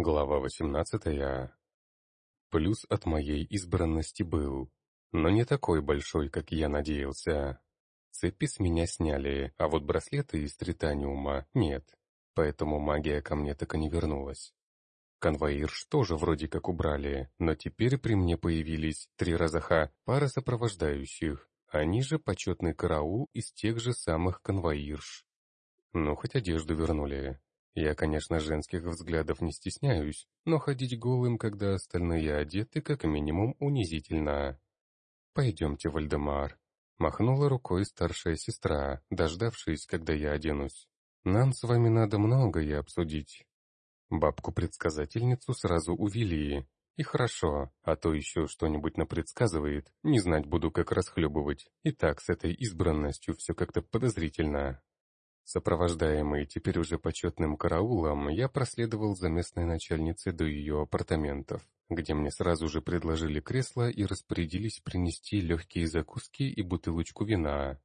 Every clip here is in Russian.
Глава восемнадцатая. Плюс от моей избранности был, но не такой большой, как я надеялся. Цепи с меня сняли, а вот браслеты из тританиума нет, поэтому магия ко мне так и не вернулась. Конвоирш тоже вроде как убрали, но теперь при мне появились три разаха, пара сопровождающих, они же почетный караул из тех же самых конвоирш. Ну, хоть одежду вернули. Я, конечно, женских взглядов не стесняюсь, но ходить голым, когда остальные одеты, как минимум унизительно. «Пойдемте, Вальдемар», — махнула рукой старшая сестра, дождавшись, когда я оденусь. «Нам с вами надо многое обсудить». Бабку-предсказательницу сразу увели, и хорошо, а то еще что-нибудь напредсказывает, не знать буду, как расхлебывать. И так с этой избранностью все как-то подозрительно. Сопровождаемый теперь уже почетным караулом, я проследовал за местной начальницей до ее апартаментов, где мне сразу же предложили кресло и распорядились принести легкие закуски и бутылочку вина.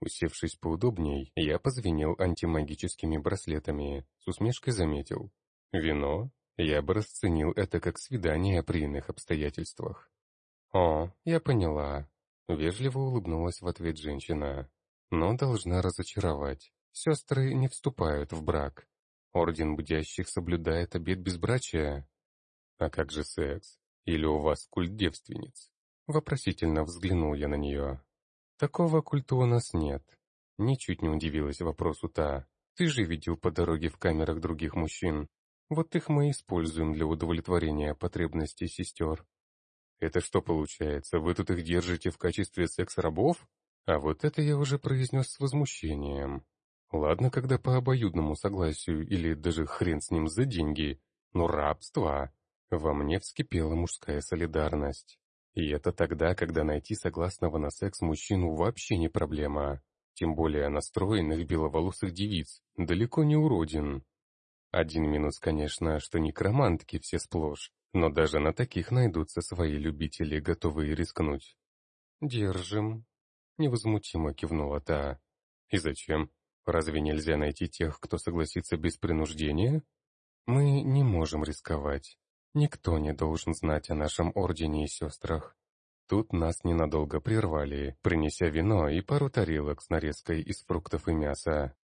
Усевшись поудобней, я позвенел антимагическими браслетами, с усмешкой заметил. «Вино? Я бы расценил это как свидание при иных обстоятельствах. «О, я поняла», — вежливо улыбнулась в ответ женщина. «Но должна разочаровать. Сестры не вступают в брак. Орден Будящих соблюдает обет безбрачия». «А как же секс? Или у вас культ девственниц?» Вопросительно взглянул я на нее. «Такого культа у нас нет». Ничуть не удивилась вопросу та. «Ты же видел по дороге в камерах других мужчин. Вот их мы используем для удовлетворения потребностей сестер. Это что получается, вы тут их держите в качестве секс-рабов? А вот это я уже произнес с возмущением. Ладно, когда по обоюдному согласию или даже хрен с ним за деньги, но рабство. Во мне вскипела мужская солидарность. И это тогда, когда найти согласного на секс мужчину вообще не проблема. Тем более настроенных беловолосых девиц, далеко не уродин. Один минус, конечно, что некромантки все сплошь, но даже на таких найдутся свои любители, готовые рискнуть. «Держим», — невозмутимо кивнула та. «И зачем? Разве нельзя найти тех, кто согласится без принуждения? Мы не можем рисковать. Никто не должен знать о нашем ордене и сестрах. Тут нас ненадолго прервали, принеся вино и пару тарелок с нарезкой из фруктов и мяса.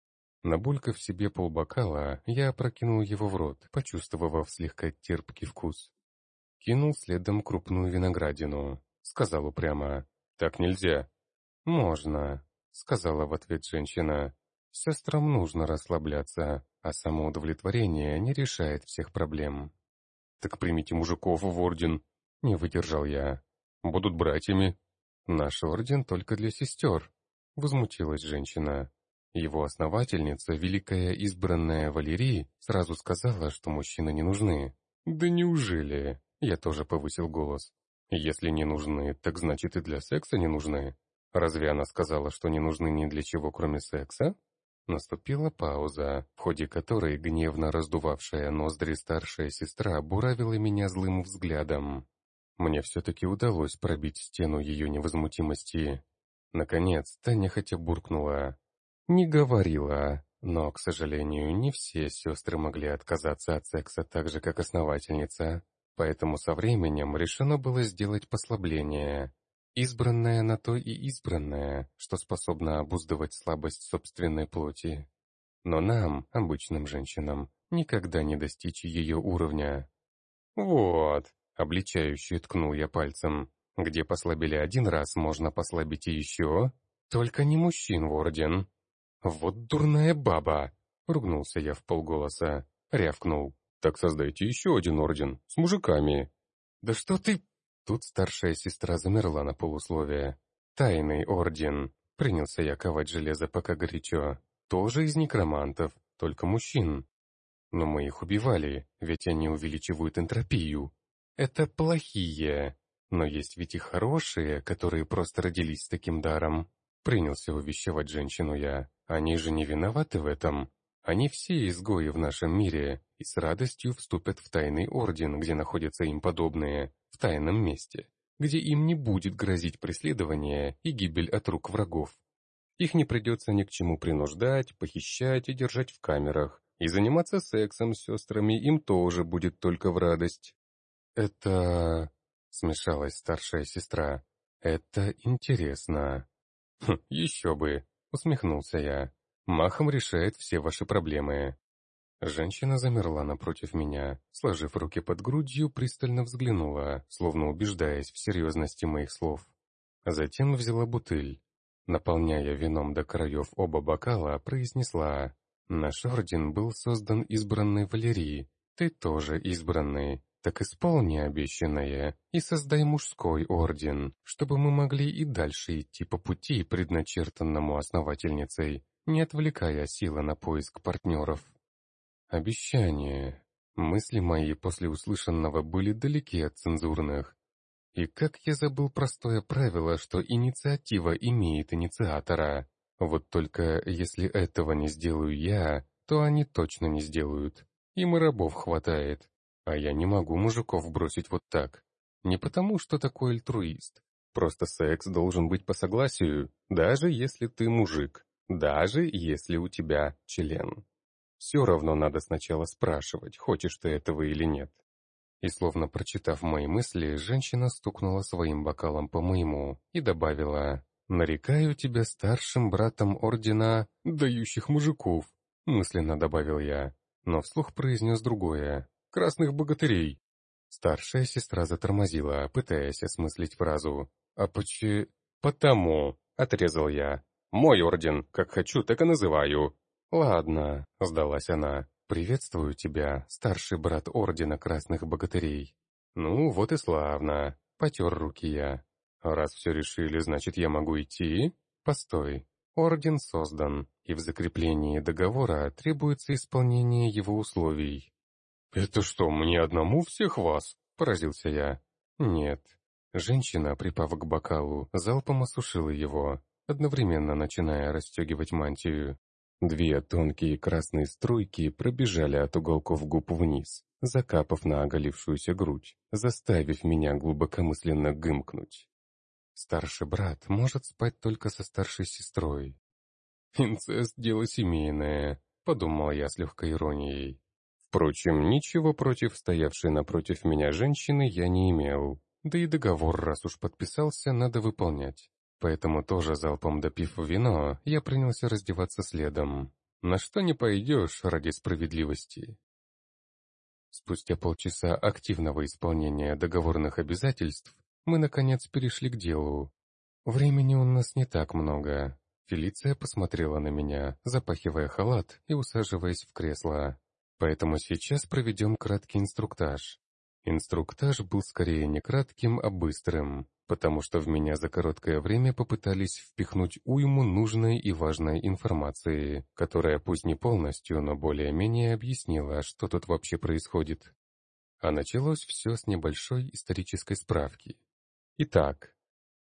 Набулькав себе полбокала, я опрокинул его в рот, почувствовав слегка терпкий вкус. Кинул следом крупную виноградину. Сказал упрямо. «Так нельзя». «Можно», — сказала в ответ женщина. «Сестрам нужно расслабляться, а самоудовлетворение не решает всех проблем». «Так примите мужиков в орден», — не выдержал я. «Будут братьями». «Наш орден только для сестер», — возмутилась женщина. Его основательница, великая избранная Валерий, сразу сказала, что мужчины не нужны. «Да неужели?» Я тоже повысил голос. «Если не нужны, так значит и для секса не нужны. Разве она сказала, что не нужны ни для чего, кроме секса?» Наступила пауза, в ходе которой гневно раздувавшая ноздри старшая сестра буравила меня злым взглядом. Мне все-таки удалось пробить стену ее невозмутимости. Наконец, Таня хотя буркнула. Не говорила, но, к сожалению, не все сестры могли отказаться от секса так же, как основательница, поэтому со временем решено было сделать послабление. Избранная на то и избранная, что способна обуздывать слабость собственной плоти. Но нам, обычным женщинам, никогда не достичь ее уровня. «Вот», — обличающе ткнул я пальцем, «где послабили один раз, можно послабить и еще, только не мужчин в орден». «Вот дурная баба!» — ругнулся я в полголоса. Рявкнул. «Так создайте еще один орден, с мужиками!» «Да что ты...» Тут старшая сестра замерла на полусловие. «Тайный орден!» — принялся я ковать железо пока горячо. «Тоже из некромантов, только мужчин. Но мы их убивали, ведь они увеличивают энтропию. Это плохие. Но есть ведь и хорошие, которые просто родились с таким даром. Принялся увещевать женщину я. Они же не виноваты в этом. Они все изгои в нашем мире и с радостью вступят в тайный орден, где находятся им подобные, в тайном месте, где им не будет грозить преследование и гибель от рук врагов. Их не придется ни к чему принуждать, похищать и держать в камерах, и заниматься сексом с сестрами им тоже будет только в радость. Это... смешалась старшая сестра. Это интересно. Хм, еще бы, усмехнулся я. Махом решает все ваши проблемы. Женщина замерла напротив меня, сложив руки под грудью, пристально взглянула, словно убеждаясь в серьезности моих слов. Затем взяла бутыль. Наполняя вином до краев оба бокала, произнесла «Наш орден был создан избранной Валерии. Ты тоже избранный. Так исполни обещанное и создай мужской орден, чтобы мы могли и дальше идти по пути, предначертанному основательницей, не отвлекая силы на поиск партнеров. Обещание. Мысли мои после услышанного были далеки от цензурных. И как я забыл простое правило, что инициатива имеет инициатора. Вот только если этого не сделаю я, то они точно не сделают. Им и рабов хватает. А я не могу мужиков бросить вот так. Не потому, что такой альтруист. Просто секс должен быть по согласию, даже если ты мужик, даже если у тебя член. Все равно надо сначала спрашивать, хочешь ты этого или нет. И словно прочитав мои мысли, женщина стукнула своим бокалом по моему и добавила «Нарекаю тебя старшим братом ордена дающих мужиков», мысленно добавил я, но вслух произнес другое красных богатырей». Старшая сестра затормозила, пытаясь осмыслить фразу. «А почи...» «Потому», — отрезал я. «Мой орден, как хочу, так и называю». «Ладно», — сдалась она. «Приветствую тебя, старший брат ордена красных богатырей». «Ну, вот и славно», — потер руки я. «Раз все решили, значит, я могу идти?» «Постой. Орден создан, и в закреплении договора требуется исполнение его условий. «Это что, мне одному всех вас?» — поразился я. «Нет». Женщина, припав к бокалу, залпом осушила его, одновременно начиная расстегивать мантию. Две тонкие красные струйки пробежали от уголков губ вниз, закапав на оголившуюся грудь, заставив меня глубокомысленно гымкнуть. Старший брат может спать только со старшей сестрой. «Инцест — дело семейное», — подумал я с легкой иронией. Впрочем, ничего против стоявшей напротив меня женщины я не имел. Да и договор, раз уж подписался, надо выполнять. Поэтому тоже залпом допив вино, я принялся раздеваться следом. На что не пойдешь ради справедливости. Спустя полчаса активного исполнения договорных обязательств, мы, наконец, перешли к делу. Времени у нас не так много. Фелиция посмотрела на меня, запахивая халат и усаживаясь в кресло. Поэтому сейчас проведем краткий инструктаж. Инструктаж был скорее не кратким, а быстрым, потому что в меня за короткое время попытались впихнуть уйму нужной и важной информации, которая пусть не полностью, но более-менее объяснила, что тут вообще происходит. А началось все с небольшой исторической справки. Итак,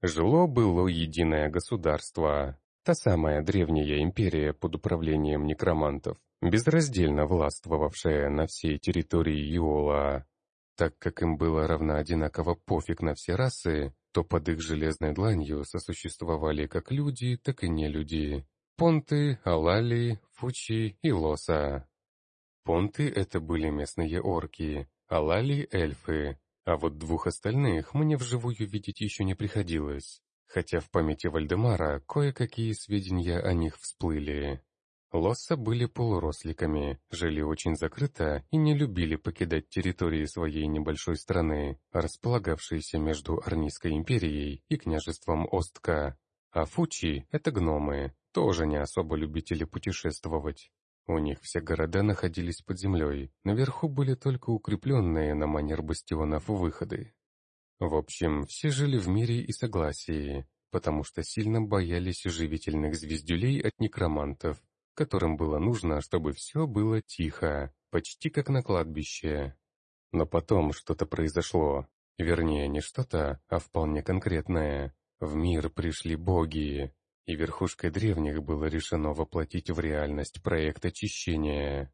жило-было единое государство, та самая древняя империя под управлением некромантов, безраздельно властвовавшая на всей территории Иола. Так как им было равно одинаково пофиг на все расы, то под их железной дланью сосуществовали как люди, так и не люди. Понты, Алали, Фучи и Лоса. Понты — это были местные орки, Алали — эльфы, а вот двух остальных мне вживую видеть еще не приходилось, хотя в памяти Вальдемара кое-какие сведения о них всплыли. Лосса были полуросликами, жили очень закрыто и не любили покидать территории своей небольшой страны, располагавшейся между Арнийской империей и княжеством Остка. А Фучи — это гномы, тоже не особо любители путешествовать. У них все города находились под землей, наверху были только укрепленные на манер бастионов выходы. В общем, все жили в мире и согласии, потому что сильно боялись живительных звездюлей от некромантов, которым было нужно, чтобы все было тихо, почти как на кладбище. Но потом что-то произошло. Вернее, не что-то, а вполне конкретное. В мир пришли боги, и верхушкой древних было решено воплотить в реальность проект очищения.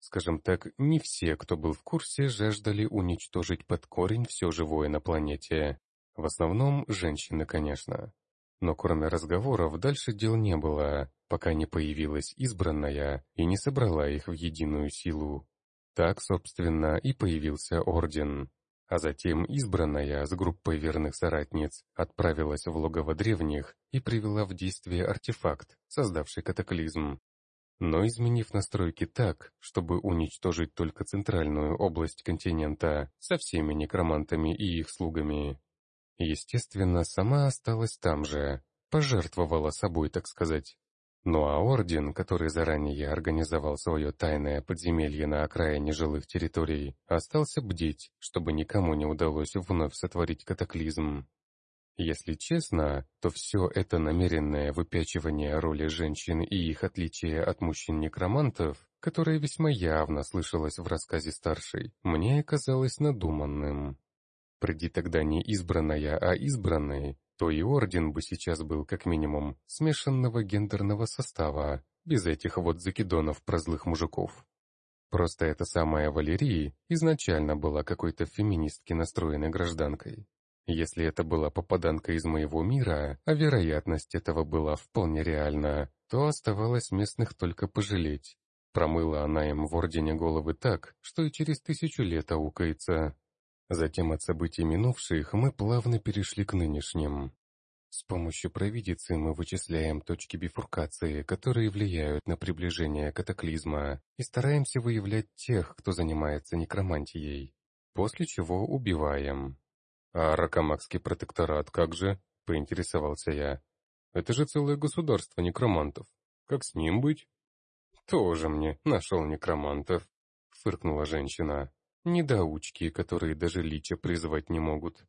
Скажем так, не все, кто был в курсе, жаждали уничтожить под корень все живое на планете. В основном женщины, конечно. Но кроме разговоров дальше дел не было, пока не появилась избранная и не собрала их в единую силу. Так, собственно, и появился орден. А затем избранная с группой верных соратниц отправилась в логово древних и привела в действие артефакт, создавший катаклизм. Но изменив настройки так, чтобы уничтожить только центральную область континента со всеми некромантами и их слугами. Естественно, сама осталась там же, пожертвовала собой, так сказать. Ну а орден, который заранее организовал свое тайное подземелье на окраине жилых территорий, остался бдеть, чтобы никому не удалось вновь сотворить катаклизм. Если честно, то все это намеренное выпячивание роли женщин и их отличие от мужчин-некромантов, которое весьма явно слышалось в рассказе старшей, мне казалось надуманным. Приди тогда не избранная, а избранный, то и орден бы сейчас был как минимум смешанного гендерного состава, без этих вот закидонов про злых мужиков. Просто эта самая Валерия изначально была какой-то феминистки настроенной гражданкой. Если это была попаданка из моего мира, а вероятность этого была вполне реальна, то оставалось местных только пожалеть. Промыла она им в Ордене головы так, что и через тысячу лет аукается. Затем от событий минувших мы плавно перешли к нынешним. С помощью провидицы мы вычисляем точки бифуркации, которые влияют на приближение катаклизма, и стараемся выявлять тех, кто занимается некромантией, после чего убиваем. «А Ракамакский протекторат как же?» — поинтересовался я. «Это же целое государство некромантов. Как с ним быть?» «Тоже мне нашел некромантов», — фыркнула женщина. Недоучки, которые даже лича призвать не могут.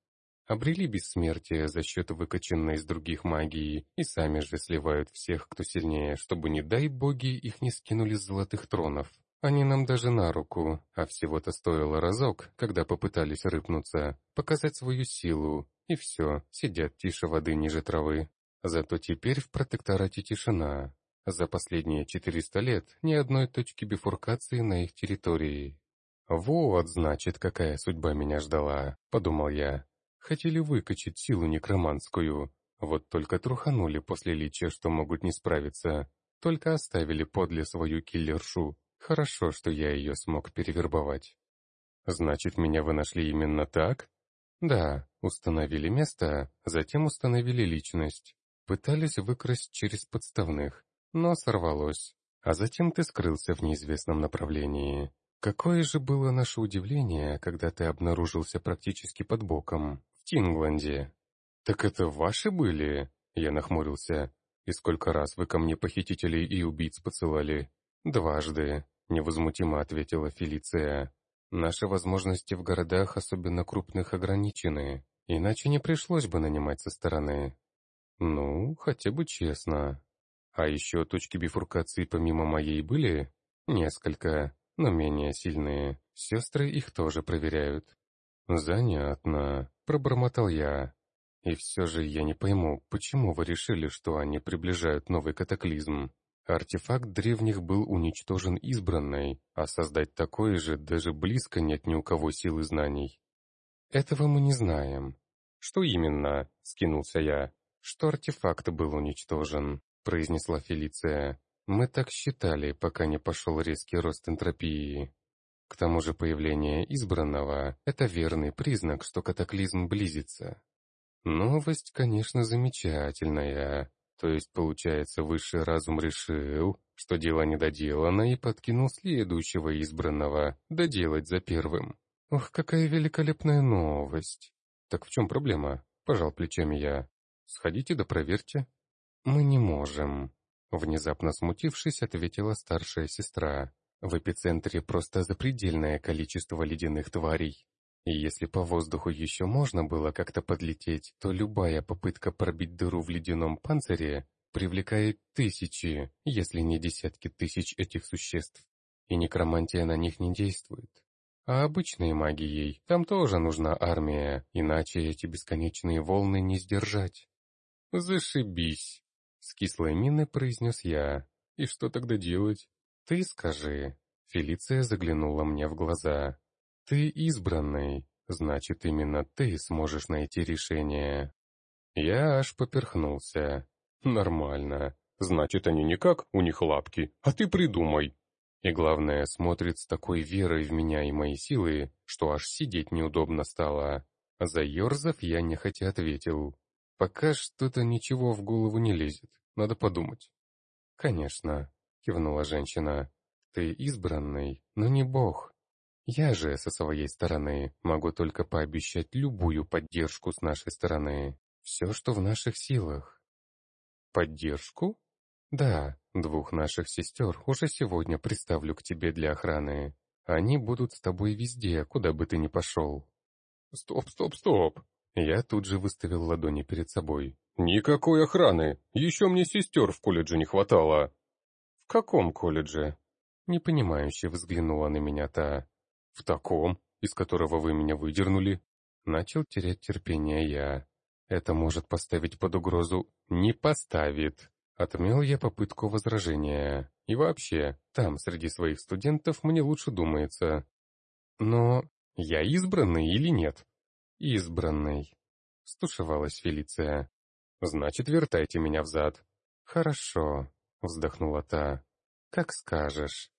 Обрели бессмертие за счет выкачанной из других магии и сами же сливают всех, кто сильнее, чтобы, не дай боги, их не скинули с золотых тронов. Они нам даже на руку, а всего-то стоило разок, когда попытались рыпнуться, показать свою силу, и все, сидят тише воды ниже травы. Зато теперь в протекторате тишина. За последние 400 лет ни одной точки бифуркации на их территории. «Вот, значит, какая судьба меня ждала», — подумал я. Хотели выкачать силу некроманскую, вот только труханули после личия, что могут не справиться. Только оставили подле свою киллершу. Хорошо, что я ее смог перевербовать. Значит, меня вы нашли именно так? Да, установили место, затем установили личность. Пытались выкрасть через подставных, но сорвалось. А затем ты скрылся в неизвестном направлении. Какое же было наше удивление, когда ты обнаружился практически под боком, в Тингланде. «Так это ваши были?» Я нахмурился. «И сколько раз вы ко мне похитителей и убийц посылали?» «Дважды», — невозмутимо ответила Фелиция. «Наши возможности в городах, особенно крупных, ограничены, иначе не пришлось бы нанимать со стороны». «Ну, хотя бы честно. А еще точки бифуркации помимо моей были?» «Несколько но менее сильные. Сестры их тоже проверяют. «Занятно», — пробормотал я. «И все же я не пойму, почему вы решили, что они приближают новый катаклизм? Артефакт древних был уничтожен избранной, а создать такой же даже близко нет ни у кого силы знаний». «Этого мы не знаем». «Что именно?» — скинулся я. «Что артефакт был уничтожен», — произнесла Фелиция. Мы так считали, пока не пошел резкий рост энтропии. К тому же появление избранного – это верный признак, что катаклизм близится. Новость, конечно, замечательная. То есть, получается, высший разум решил, что дело недоделано и подкинул следующего избранного доделать за первым. Ох, какая великолепная новость. Так в чем проблема? Пожал плечами я. Сходите да проверьте. Мы не можем. Внезапно смутившись, ответила старшая сестра. В эпицентре просто запредельное количество ледяных тварей. И если по воздуху еще можно было как-то подлететь, то любая попытка пробить дыру в ледяном панцире привлекает тысячи, если не десятки тысяч этих существ. И некромантия на них не действует. А обычной магией там тоже нужна армия, иначе эти бесконечные волны не сдержать. «Зашибись!» С кислой миной произнес я. «И что тогда делать?» «Ты скажи». Фелиция заглянула мне в глаза. «Ты избранный, значит, именно ты сможешь найти решение». Я аж поперхнулся. «Нормально. Значит, они никак, у них лапки, а ты придумай. И главное, смотрит с такой верой в меня и мои силы, что аж сидеть неудобно стало. Заерзав, я нехотя ответил. Пока что-то ничего в голову не лезет, надо подумать. Конечно, кивнула женщина. Ты избранный, но не бог. Я же, со своей стороны, могу только пообещать любую поддержку с нашей стороны. Все, что в наших силах. Поддержку? Да, двух наших сестер уже сегодня представлю к тебе для охраны. Они будут с тобой везде, куда бы ты ни пошел. Стоп, стоп, стоп. Я тут же выставил ладони перед собой. Никакой охраны. Еще мне сестер в колледже не хватало. В каком колледже? Непонимающе взглянула на меня та. В таком, из которого вы меня выдернули. Начал терять терпение я. Это может поставить под угрозу... Не поставит. Отмел я попытку возражения. И вообще, там, среди своих студентов, мне лучше думается. Но я избранный или нет? Избранный. Стушевалась Фелиция. Значит, вертайте меня взад. Хорошо, вздохнула та. Как скажешь.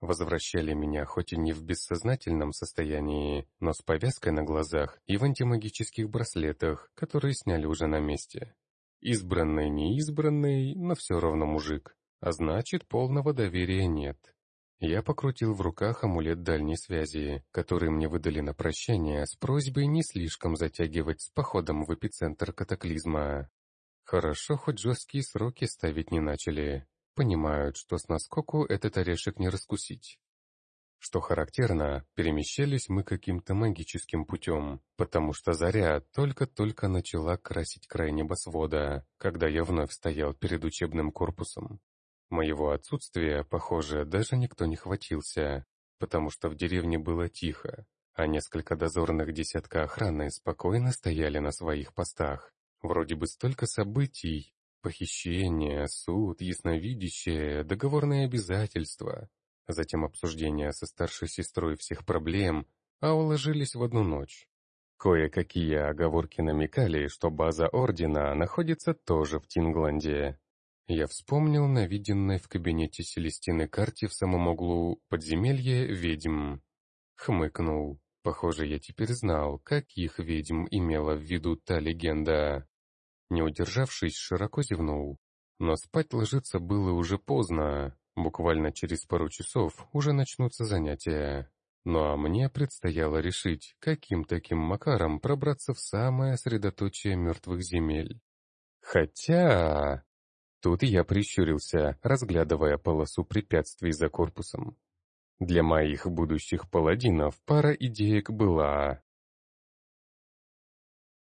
Возвращали меня хоть и не в бессознательном состоянии, но с повязкой на глазах и в антимагических браслетах, которые сняли уже на месте. Избранный, не избранный, но все равно мужик. А значит, полного доверия нет. Я покрутил в руках амулет дальней связи, который мне выдали на прощание с просьбой не слишком затягивать с походом в эпицентр катаклизма. Хорошо, хоть жесткие сроки ставить не начали. Понимают, что с наскоку этот орешек не раскусить. Что характерно, перемещались мы каким-то магическим путем, потому что заря только-только начала красить край небосвода, когда я вновь стоял перед учебным корпусом. Моего отсутствия, похоже, даже никто не хватился, потому что в деревне было тихо, а несколько дозорных десятка охраны спокойно стояли на своих постах. Вроде бы столько событий, похищение, суд, ясновидящее, договорные обязательства, затем обсуждение со старшей сестрой всех проблем, а уложились в одну ночь. Кое-какие оговорки намекали, что база Ордена находится тоже в Тингланде. Я вспомнил на виденной в кабинете Селестины карте в самом углу подземелье ведьм. Хмыкнул. Похоже, я теперь знал, каких ведьм имела в виду та легенда. Не удержавшись, широко зевнул. Но спать ложиться было уже поздно. Буквально через пару часов уже начнутся занятия. Ну а мне предстояло решить, каким таким макаром пробраться в самое средоточие мертвых земель. Хотя... Тут я прищурился, разглядывая полосу препятствий за корпусом. Для моих будущих паладинов пара идеек была.